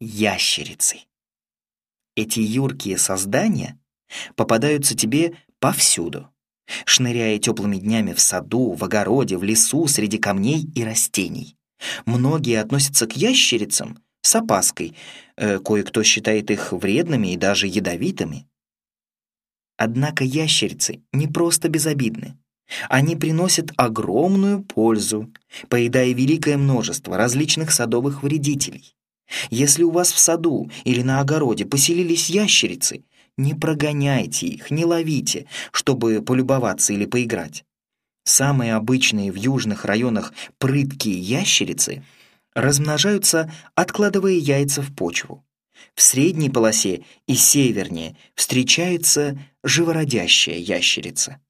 ящерицы. Эти юркие создания попадаются тебе повсюду, шныряя теплыми днями в саду, в огороде, в лесу, среди камней и растений. Многие относятся к ящерицам с опаской, э, кое-кто считает их вредными и даже ядовитыми. Однако ящерицы не просто безобидны. Они приносят огромную пользу, поедая великое множество различных садовых вредителей. Если у вас в саду или на огороде поселились ящерицы, не прогоняйте их, не ловите, чтобы полюбоваться или поиграть. Самые обычные в южных районах прыткие ящерицы размножаются, откладывая яйца в почву. В средней полосе и севернее встречается живородящая ящерица.